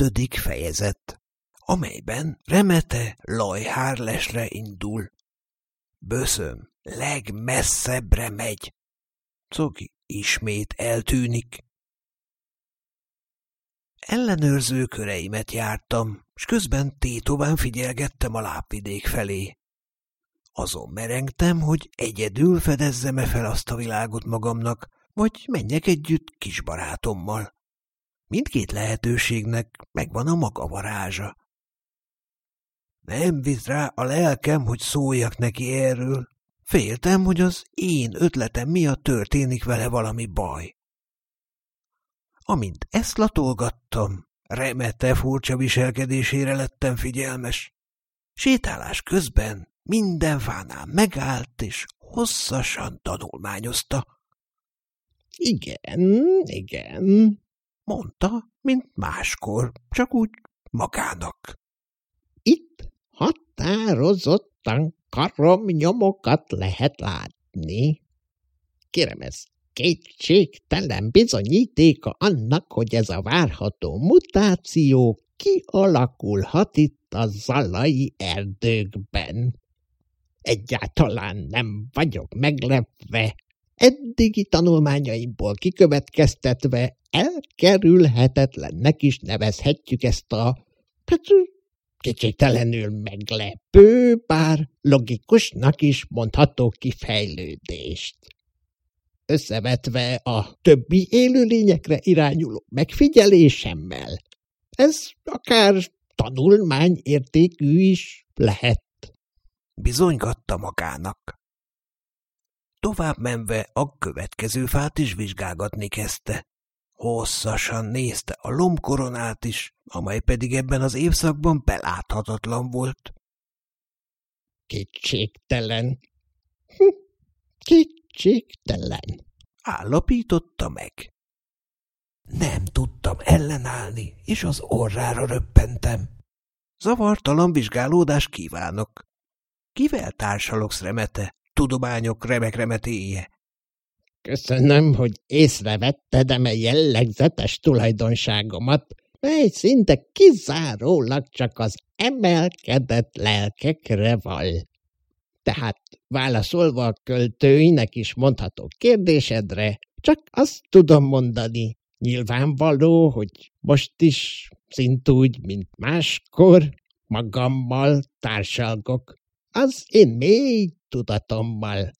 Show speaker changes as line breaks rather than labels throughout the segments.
ötödik fejezet, amelyben Remete Lajhárlesre indul. Böszöm legmesszebbre megy. Cogi ismét eltűnik. Ellenőrző köreimet jártam, s közben tétován figyelgettem a lápvidék felé. Azon merengtem, hogy egyedül fedezzem-e fel azt a világot magamnak, vagy menjek együtt kis barátommal. Mindkét lehetőségnek megvan a maga varázsa. Nem visz rá a lelkem, hogy szóljak neki erről. Féltem, hogy az én ötletem miatt történik vele valami baj. Amint ezt latolgattam, remete furcsa viselkedésére lettem figyelmes. Sétálás közben minden fánál megállt, és hosszasan tanulmányozta.
Igen, igen,
mondta, mint máskor, csak úgy magának.
Itt határozottan karomnyomokat lehet látni. Kérem, ez kétségtelen bizonyítéka annak, hogy ez a várható mutáció kialakulhat itt a zalai erdőkben. Egyáltalán nem vagyok meglepve. Eddigi tanulmányaimból kikövetkeztetve elkerülhetetlennek is nevezhetjük ezt a kicsit meglepő, bár logikusnak is mondható kifejlődést. Összevetve a többi élőlényekre irányuló megfigyelésemmel, ez akár tanulmányértékű is lehet.
Bizonygatta magának. Tovább menve a következő fát is vizsgálgatni kezdte. Hosszasan nézte a lombkoronát is, amely pedig ebben az évszakban beláthatatlan volt.
Kétségtelen. Hm, kétségtelen.
Állapította meg. Nem tudtam ellenállni, és az orrára röppentem. Zavartalan vizsgálódás kívánok. Kivel társalogsz, remete? Tudományok remek remetéje.
Köszönöm, hogy észrevetted eme jellegzetes tulajdonságomat, mely szinte kizárólag csak az emelkedett lelkekre val. Tehát válaszolva a költőinek is mondható kérdésedre, csak azt tudom mondani, nyilvánvaló, hogy most is, szintúgy, mint máskor, magammal társalgok, az én mély tudatommal.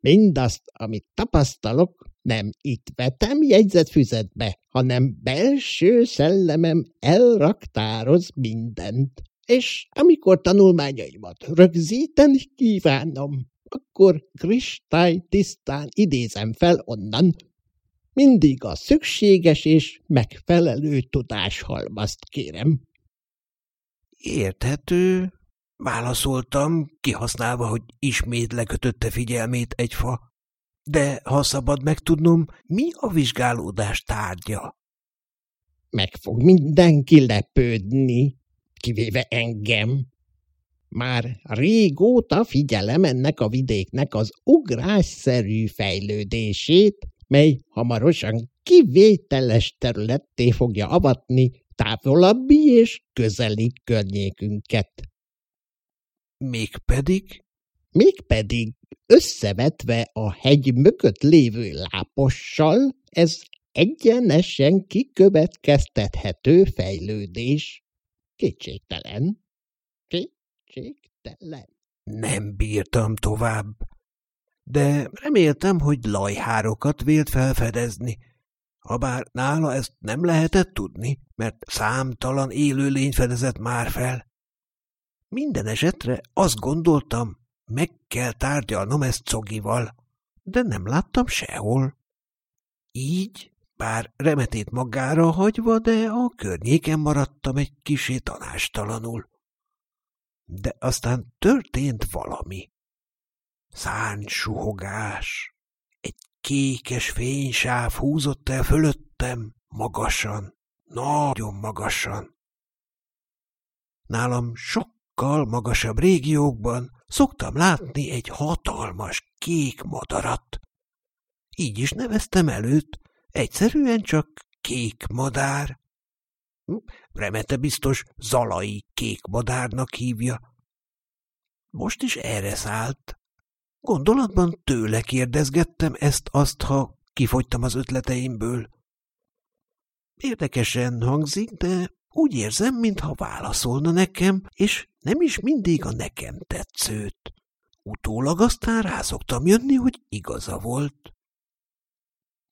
Mindazt, amit tapasztalok, nem itt vetem jegyzetfüzetbe, hanem belső szellemem elraktároz mindent. És amikor tanulmányaimat rögzíteni kívánom, akkor kristály tisztán idézem fel onnan, mindig a szükséges és megfelelő tudáshalmazt kérem.
Érthető, Válaszoltam, kihasználva, hogy ismét lekötötte figyelmét egy fa. De ha szabad megtudnom, mi a vizsgálódás tárgya?
Meg fog mindenki lepődni, kivéve engem. Már régóta figyelem ennek a vidéknek az ugrásszerű fejlődését, mely hamarosan kivételes területté fogja avatni távolabbi és közeli környékünket.
Mégpedig?
Mégpedig összevetve a hegy mögött lévő lápossal, ez egyenesen kikövetkeztethető fejlődés. Kétségtelen. Kétségtelen.
Nem bírtam tovább. De reméltem, hogy lajhárokat vélt felfedezni. Habár nála ezt nem lehetett tudni, mert számtalan élőlény fedezett már fel. Minden esetre azt gondoltam, meg kell tárgyalnom ezt Cogival, de nem láttam sehol. Így, bár remetét magára hagyva, de a környéken maradtam egy kisé tanástalanul. De aztán történt valami. Szárnysuhogás. Egy kékes fénysáv húzott el fölöttem, magasan, nagyon magasan. Nálam sok sokkal magasabb régiókban szoktam látni egy hatalmas kék madarat. Így is neveztem előtt, egyszerűen csak kék madár. Remete biztos zalai kék madárnak hívja. Most is erre szállt. Gondolatban tőle kérdezgettem ezt-azt, ha kifogytam az ötleteimből. Érdekesen hangzik, de úgy érzem, mintha válaszolna nekem, és nem is mindig a nekem tetszőt. Utólag aztán rá szoktam jönni, hogy igaza volt.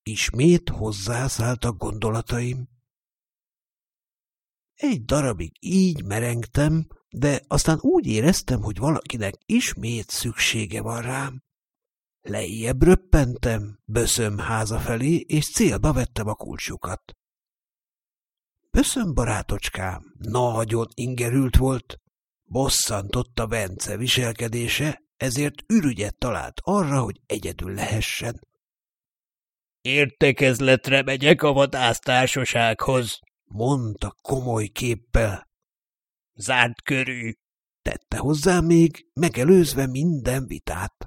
Ismét hozzászálltak gondolataim. Egy darabig így merengtem, de aztán úgy éreztem, hogy valakinek ismét szüksége van rám. Lejjebb röppentem, böszöm háza felé, és célba vettem a kulcsukat. Böszöm barátocskám nagyon ingerült volt, bosszantotta Bence viselkedése, ezért ürügyet talált arra, hogy egyedül lehessen.
Értekezletre megyek a vadásztársasághoz,
mondta komoly képpel.
Zárt körű,
tette hozzá még, megelőzve minden vitát.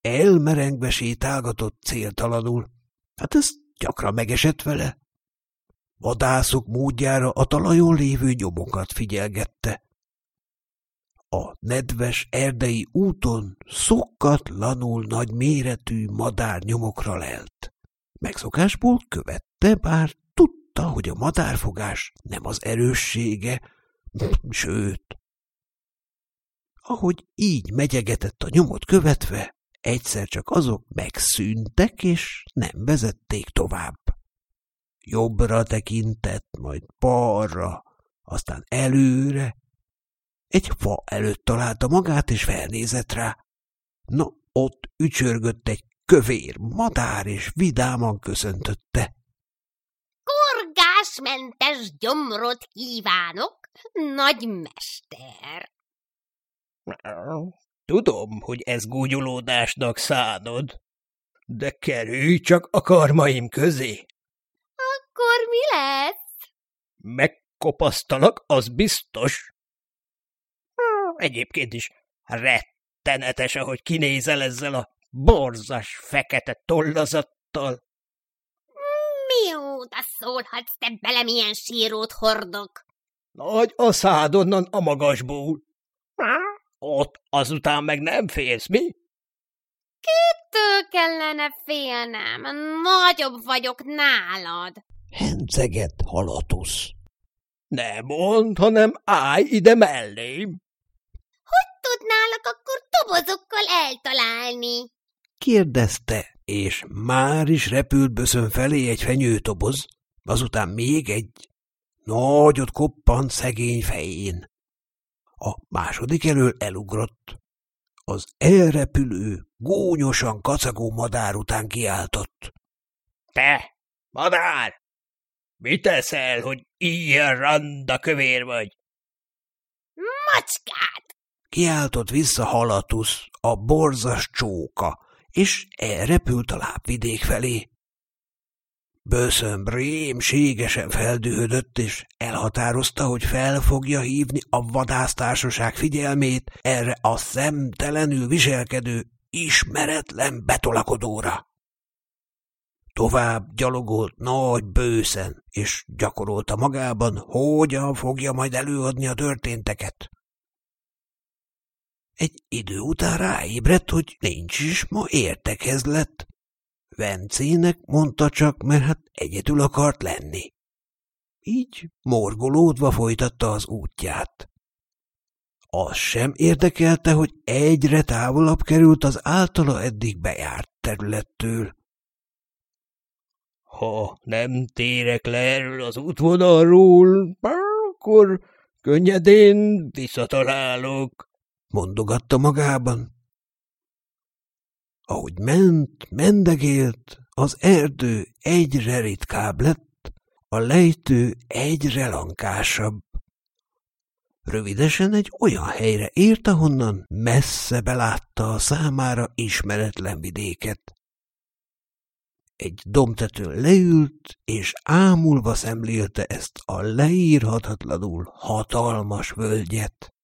Elmerengve sétálgatott céltalanul. Hát ez gyakran megesett vele. Vadászok módjára a talajon lévő nyomokat figyelgette. A nedves erdei úton szokatlanul nagy méretű madárnyomokra lelt. Megszokásból követte, bár tudta, hogy a madárfogás nem az erőssége, sőt. Ahogy így megyegetett a nyomot követve, egyszer csak azok megszűntek, és nem vezették tovább. Jobbra tekintett, majd balra, aztán előre, egy fa előtt találta magát, és felnézett rá. No, ott ücsörgött egy kövér madár, és vidáman köszöntötte.
Korgásmentes gyomrot kívánok, nagy mester!
Tudom, hogy ez gúnyolódásnak szánod, de kerülj csak a karmaim közé.
Akkor mi lesz?
Megkopasztalak, az biztos. Egyébként is rettenetes, ahogy kinézel ezzel a borzas fekete tollazattal.
Mióta szólhatsz te bele, milyen sírót hordok?
Nagy a szád onnan a magasból. Ott azután meg nem félsz, mi?
Kittől kellene félnem? Nagyobb vagyok nálad.
Hencegett halatusz.
Nem mond, hanem állj ide mellém.
Hogy tudnálak akkor tobozokkal eltalálni?
Kérdezte, és már is repült böszön felé egy fenyőtoboz, azután még egy. Nagyot koppant szegény fején. A második elől elugrott. Az elrepülő, gúnyosan kacagó madár után kiáltott.
– Te, madár! Mit teszel, hogy ilyen randa kövér vagy?
– Macskát!
Kiáltott vissza halatusz, a borzas csóka, és elrepült a lábvidék felé. Böszön rémségesen feldühödött, és elhatározta, hogy fel fogja hívni a vadásztársaság figyelmét erre a szemtelenül viselkedő, ismeretlen betolakodóra. Tovább gyalogolt nagy bőszen, és gyakorolta magában, hogyan fogja majd előadni a történteket. Egy idő után ráébredt, hogy nincs is ma értekezlet. Vencének mondta csak, mert hát egyedül akart lenni. Így morgolódva folytatta az útját. Az sem érdekelte, hogy egyre távolabb került az általa eddig bejárt területtől.
Ha nem térek le erről az útvonalról, akkor könnyedén visszatalálok,
mondogatta magában. Ahogy ment, mendegélt, az erdő egyre ritkább lett, a lejtő egyre lankásabb. Rövidesen egy olyan helyre ért, ahonnan messze belátta a számára ismeretlen vidéket. Egy domtetőn leült, és ámulva szemlélte ezt a leírhatatlanul hatalmas völgyet.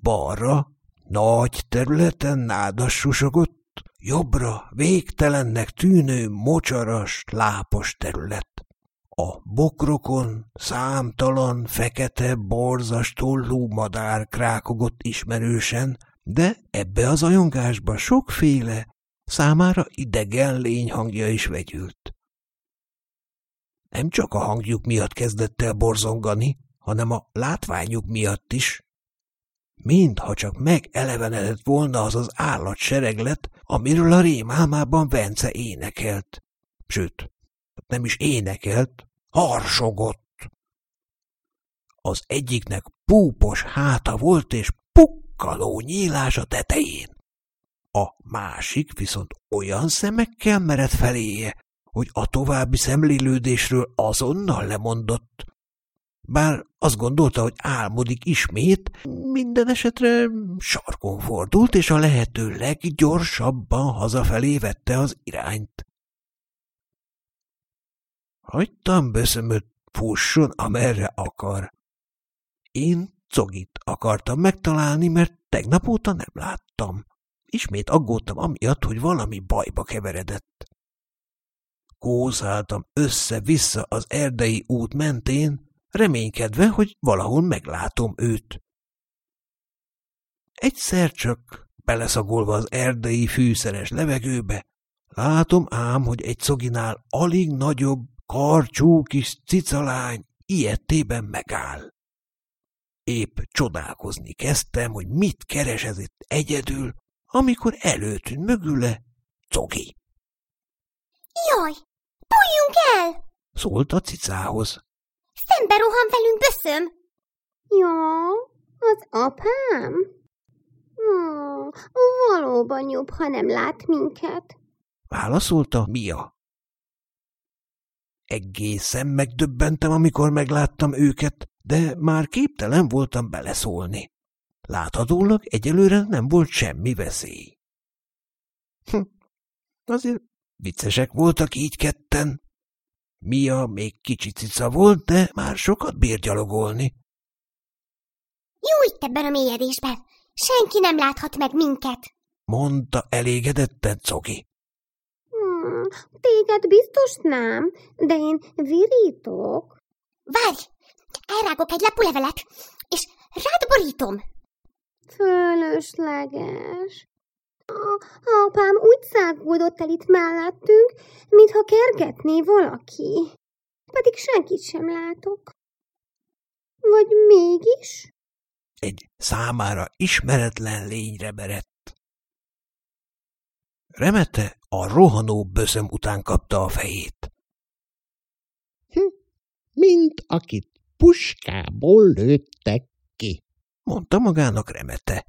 Balra nagy területen nádas susogott, jobbra végtelennek tűnő, mocsaras, lápos terület. A bokrokon számtalan, fekete, borzas tollú madár krákogott ismerősen, de ebbe az ajongásba sokféle, számára idegen lény hangja is vegyült. Nem csak a hangjuk miatt kezdett el borzongani, hanem a látványuk miatt is. Mintha csak megelevenedett volna az az állatsereglet, amiről a rémálmában Vence énekelt. Sőt, nem is énekelt, harsogott. Az egyiknek púpos háta volt és pukkaló nyílás a tetején. A másik viszont olyan szemekkel mered feléje, hogy a további szemlélődésről azonnal lemondott. Bár azt gondolta, hogy álmodik ismét, minden esetre sarkon fordult, és a lehető leggyorsabban hazafelé vette az irányt. Hagytam böszömöt fusson, amerre akar. Én Cogit akartam megtalálni, mert tegnap óta nem láttam. Ismét aggódtam amiatt, hogy valami bajba keveredett. Kózáltam össze-vissza az erdei út mentén, reménykedve, hogy valahol meglátom őt. Egyszer csak, beleszagolva az erdei fűszeres levegőbe, látom ám, hogy egy szoginál alig nagyobb, karcsú kis cicalány ilyettében megáll. Épp csodálkozni kezdtem, hogy mit keres ez itt egyedül, amikor előtűnt mögüle Cogi.
Jaj, Bújjunk el!
Szólt a cicához.
Szembe rohan velünk, böszöm!
Ja, az apám? Hmm, valóban jobb, ha nem lát minket.
Válaszolta Mia. Egészen megdöbbentem, amikor megláttam őket, de már képtelen voltam beleszólni. Láthatólag egyelőre nem volt semmi veszély. Hm, azért Viccesek voltak így ketten. Mia még kicsi cica volt, de már sokat bír gyalogolni.
Jó itt ebben a mélyedésben. Senki nem láthat meg minket,
mondta elégedetten Cogi.
Hmm, téged biztos nem, de én virítok.
Várj, elrágok egy lepulevelet, és rád borítom.
Fölösleges. A apám úgy szágódott el itt mellettünk, mintha kergetné valaki. Pedig senkit sem látok. Vagy mégis?
Egy számára ismeretlen lényre berett. Remete a rohanó böszöm után kapta a fejét.
Hm, mint akit puskából lőttek
mondta magának Remete.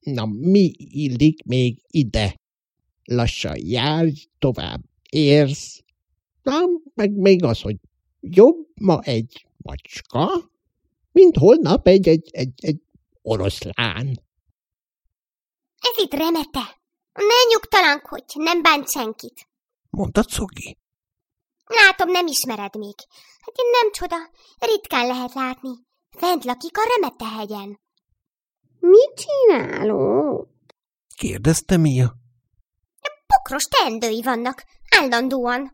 Na, mi illik még ide? Lassan járj tovább, érsz? Na, meg még az, hogy jobb ma egy macska, mint holnap egy, egy, egy, egy oroszlán.
Ez itt remete. Ne nyugtalankodj, nem bánt senkit.
Mondta Cogi.
Látom, nem ismered még. Hát nem csoda, ritkán lehet látni. Fent lakik a remete hegyen.
Mit csinálok?
kérdezte Mia.
Pokros teendői vannak, állandóan.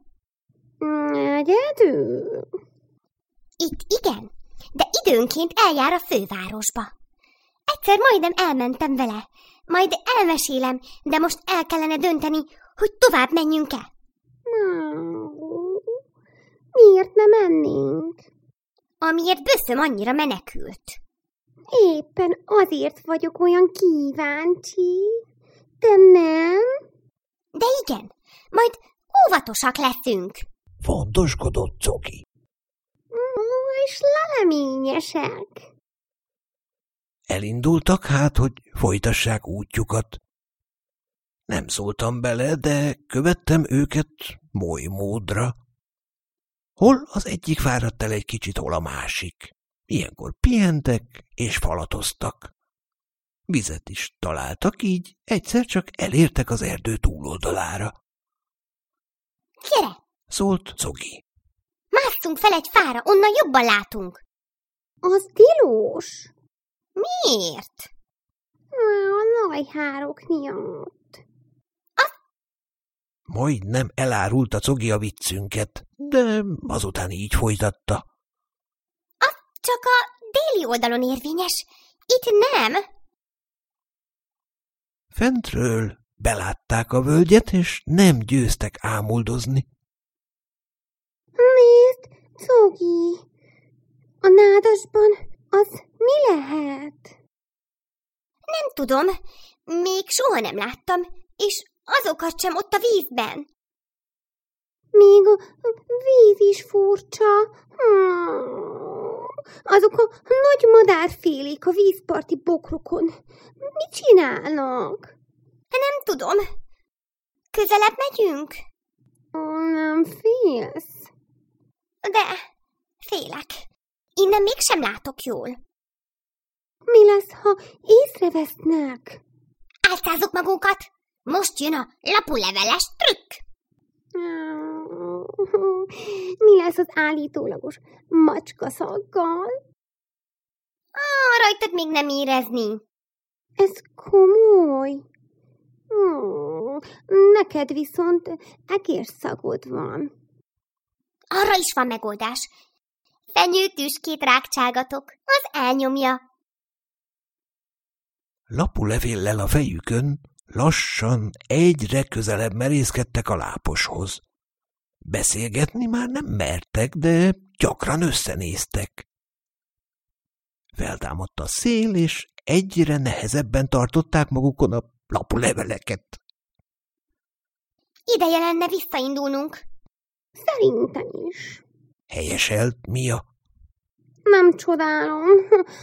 Egyedül?
Itt igen, de időnként eljár a fővárosba. Egyszer majdnem elmentem vele, majd elmesélem, de most el kellene dönteni, hogy tovább menjünk-e.
Miért nem mennénk?
Amiért böszöm annyira menekült.
Éppen azért vagyok olyan kíváncsi. De nem?
De igen, majd óvatosak leszünk.
Fontoskodott Coki.
És leleményesek.
Elindultak hát, hogy folytassák útjukat. Nem szóltam bele, de követtem őket moly módra. Hol az egyik fáradt el egy kicsit, hol a másik. Ilyenkor pihentek és falatoztak. Vizet is találtak, így egyszer csak elértek az erdő túloldalára.
Gyere!
szólt Cogi.
Másszunk fel egy fára, onnan jobban látunk.
Az tilós.
Miért?
A lajhárok miatt.
Majdnem elárult a cogi a viccünket, de azután így folytatta.
A csak a déli oldalon érvényes. Itt nem.
Fentről belátták a völgyet, és nem győztek ámuldozni.
Nézd, Cogi, a nádasban az mi lehet?
Nem tudom, még soha nem láttam, és azokat sem ott a vízben.
Még a víz is furcsa. Azok a nagy madárfélék a vízparti bokrokon. Mit csinálnak?
Nem tudom. Közelebb megyünk?
Ó, nem félsz?
De félek. Innen mégsem látok jól.
Mi lesz, ha észrevesznek?
Álcázzuk magunkat. Most jön a lapuleveles trükk.
Mi lesz az állítólagos macska szaggal?
Ah, rajtad még nem érezni.
Ez komoly. Hmm, neked viszont egérszagod van.
Arra is van megoldás. Fenyő tüskét rákcsálgatok, az elnyomja.
Lapulevéllel a fejükön lassan egyre közelebb merészkedtek a láposhoz. Beszélgetni már nem mertek, de gyakran összenéztek. Feltámadt a szél, és egyre nehezebben tartották magukon a lapuleveleket.
Ideje lenne visszaindulnunk.
Szerintem is.
Helyeselt Mia.
Nem csodálom,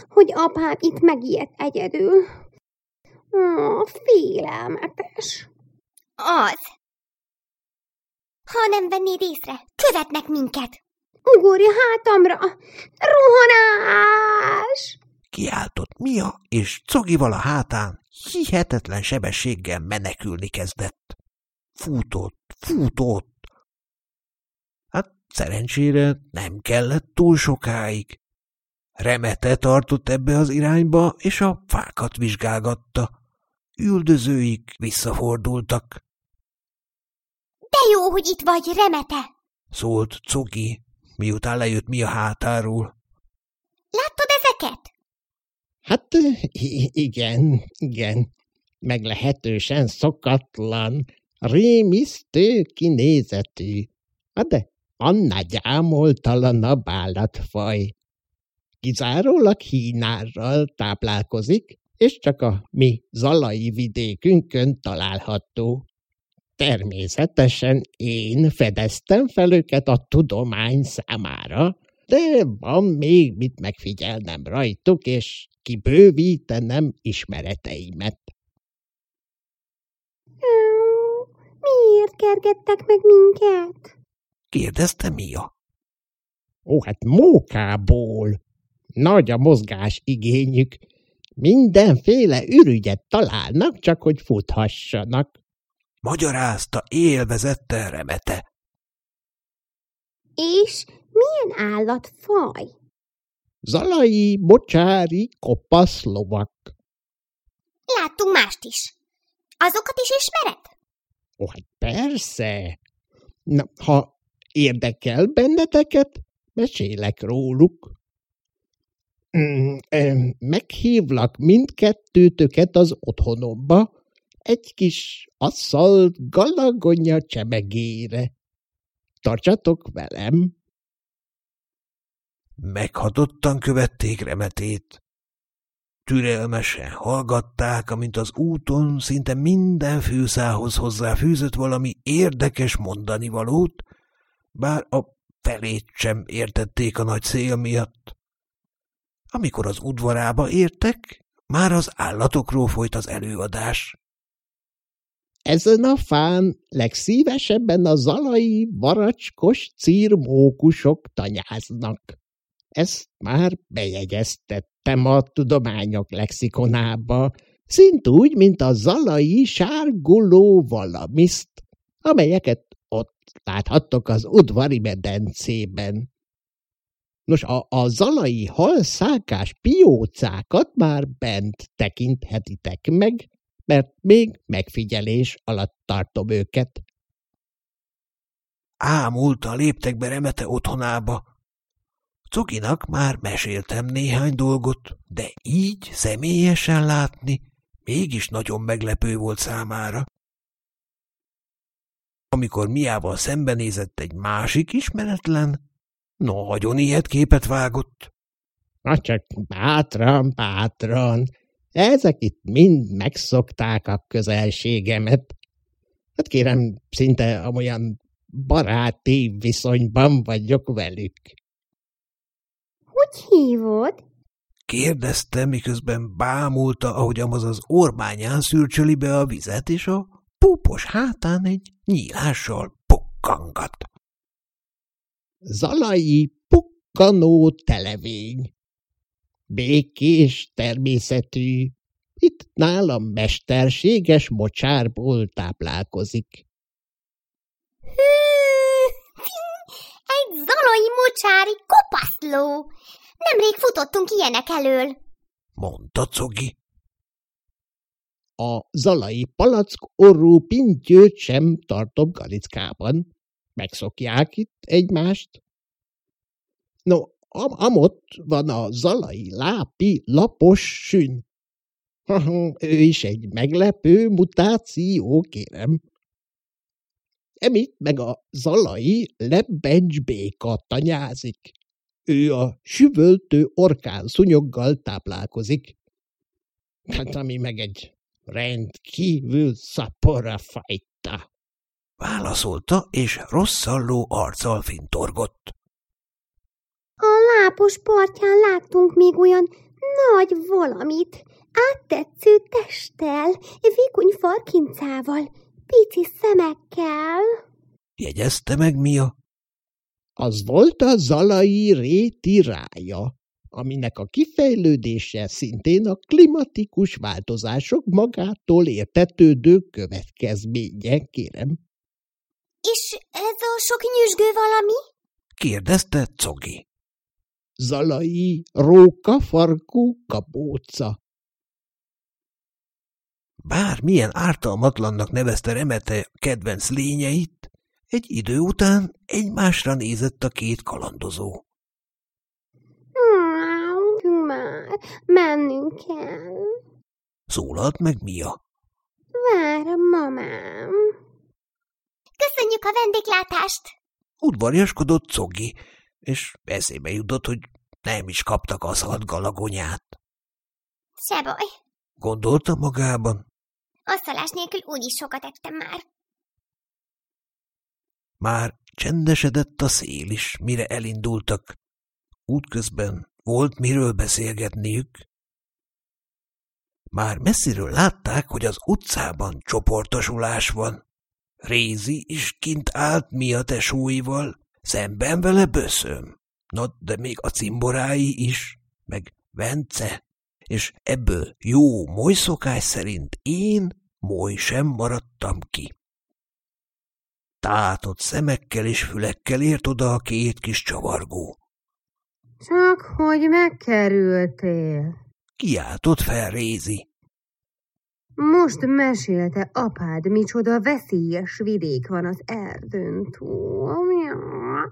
hogy apám itt megijedt egyedül. Ó, félelmetes.
Az. Ha nem vennéd észre, követnek minket.
Ugorja hátamra! Rohanás!
Kiáltott Mia, és Cogival a hátán hihetetlen sebességgel menekülni kezdett. Futott, futott. Hát szerencsére nem kellett túl sokáig. Remete tartott ebbe az irányba, és a fákat vizsgálgatta. Üldözőik visszafordultak.
De jó, hogy itt vagy, remete!
Szólt Cogi, miután lejött mi a hátáról.
Láttad ezeket?
Hát igen, igen. Meglehetősen szokatlan, rémisztő kinézetű. Hát de annál gyámoltalanabb állatfaj. Kizárólag hínárral táplálkozik, és csak a mi zalai vidékünkön található. Természetesen én fedeztem fel őket a tudomány számára, de van még mit megfigyelnem rajtuk, és kibővítenem ismereteimet.
Miért kergettek meg minket?
Kérdezte Mia.
Ó, hát mókából. Nagy a mozgás igényük. Mindenféle ürügyet találnak, csak hogy futhassanak.
Magyarázta élvezette remete.
És milyen állatfaj?
Zalai, mocsári, kopasz lovak.
Láttunk mást is. Azokat is ismered?
Ó, hát persze. Na, ha érdekel benneteket, mesélek róluk. Mm, meghívlak mindkettőtöket az otthonomba, egy kis asszalt galagonya csemegére. Tartsatok velem!
Meghatottan követték remetét. Türelmesen hallgatták, amint az úton szinte minden fűszához hozzáfűzött valami érdekes mondani valót, bár a felét sem értették a nagy szél miatt. Amikor az udvarába értek, már az állatokról folyt az előadás.
Ezen a fán legszívesebben a zalai, varacskos círmókusok tanyáznak. Ezt már bejegyeztettem a tudományok lexikonába, szint úgy, mint a zalai sárguló valamiszt, amelyeket ott láthattok az udvari medencében. Nos, a, a zalai halszákás piócákat már bent tekinthetitek meg, mert még megfigyelés alatt tartom őket.
ámulta léptek be remete otthonába. Cokinak már meséltem néhány dolgot, de így személyesen látni mégis nagyon meglepő volt számára. Amikor miával szembenézett egy másik ismeretlen, nagyon ilyet képet vágott.
Na csak bátran, bátran, ezek itt mind megszokták a közelségemet. Hát kérem, szinte amolyan baráti viszonyban vagyok velük.
Hogy hívod?
Kérdezte, miközben bámulta, ahogy amaz az ormányán szürcsöli be a vizet, és a púpos hátán egy nyílással pukkangat.
Zalai pukkanó televény. Békés természetű, itt nálam mesterséges mocsárból táplálkozik.
Egy zalai mocsári kopaszló. Nemrég futottunk ilyenek elől.
Mondta Cogi.
A zalai palack orrú pintyőt sem tartom galickában. Megszokják itt egymást. No, am amott van a zalai lápi lapos sün. ő is egy meglepő mutáció, kérem. Emit meg a zalai lebbencsbéka tanyázik. Ő a süvöltő orkán szúnyoggal táplálkozik. Hát ami meg egy rendkívül szapora fajta.
Válaszolta, és rosszalló arccal fintorgott.
A lápos partján láttunk még olyan nagy valamit, áttetsző testtel, vékony farkincával, pici szemekkel.
Jegyezte meg Mia.
Az volt a zalai réti rája, aminek a kifejlődése szintén a klimatikus változások magától értetődő következménye, kérem.
És ez a sok nyüzsgő valami?
Kérdezte Cogi.
Zalai róka farkú kapóca.
Bármilyen ártalmatlannak nevezte Remete kedvenc lényeit, egy idő után egymásra nézett a két kalandozó.
Hmm, már, mennünk kell.
Szólalt meg Mia.
Vár, mamám.
Köszönjük a vendéglátást!
Udvariaskodott Cogi, és eszébe jutott, hogy nem is kaptak aszalt galagonyát.
Se baj,
Gondolta magában.
asztalás nélkül úgyis sokat ettem már.
Már csendesedett a szél is, mire elindultak. Útközben volt miről beszélgetniük. Már messziről látták, hogy az utcában csoportosulás van. Rézi is kint állt mi a tesóival, szemben vele böszöm. Na, de még a cimborái is, meg Vence, és ebből jó moly szokás szerint én moly sem maradtam ki. Tátott szemekkel és fülekkel ért oda a két kis csavargó.
Csak hogy megkerültél.
Kiáltott fel Rézi.
Most mesélte apád, micsoda veszélyes vidék van az erdőn túl.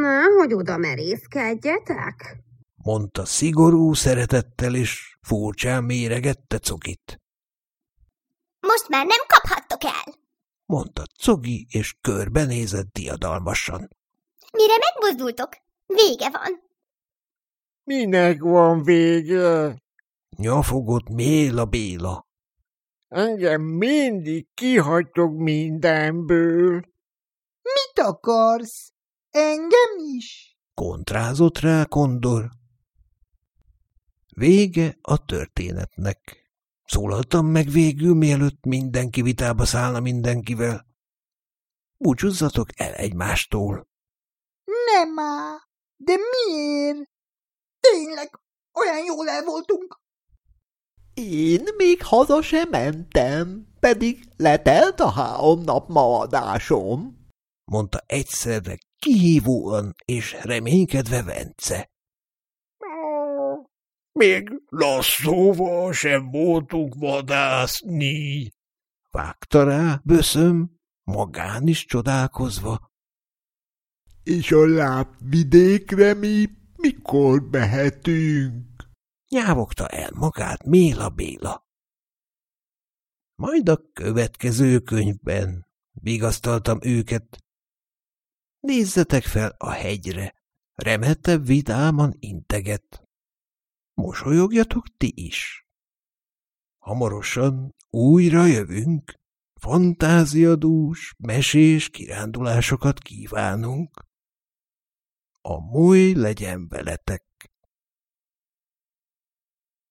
Nehogy oda merészkedjetek.
mondta szigorú szeretettel, és furcsán méregette Cogit.
Most már nem kaphattok el!
Mondta Cogi, és körbenézett diadalmasan.
Mire megmozdultok? Vége van.
Minek van vége?
Nyafogott Méla Béla.
Engem mindig kihagytok mindenből.
Mit akarsz? Engem is?
Kontrázott rá Kondor. Vége a történetnek. Szólaltam meg végül, mielőtt mindenki vitába szállna mindenkivel. Búcsúzzatok el egymástól.
Nem már. De miért? Tényleg, olyan jól el voltunk.
Én még haza sem mentem, pedig letelt a három nap maradásom.
mondta egyszerre kihívóan és reménykedve Vence.
Még lasszóval sem voltunk vadászni.
Vágta rá, böszöm, magán is csodálkozva.
És a lápvidékre mi mikor mehetünk?
Nyávogta el magát Méla Béla. Majd a következő könyvben vigasztaltam őket. Nézzetek fel a hegyre, remete vidáman integet. Mosolyogjatok ti is. Hamarosan újra jövünk, fantáziadús, mesés kirándulásokat kívánunk. A múj legyen veletek!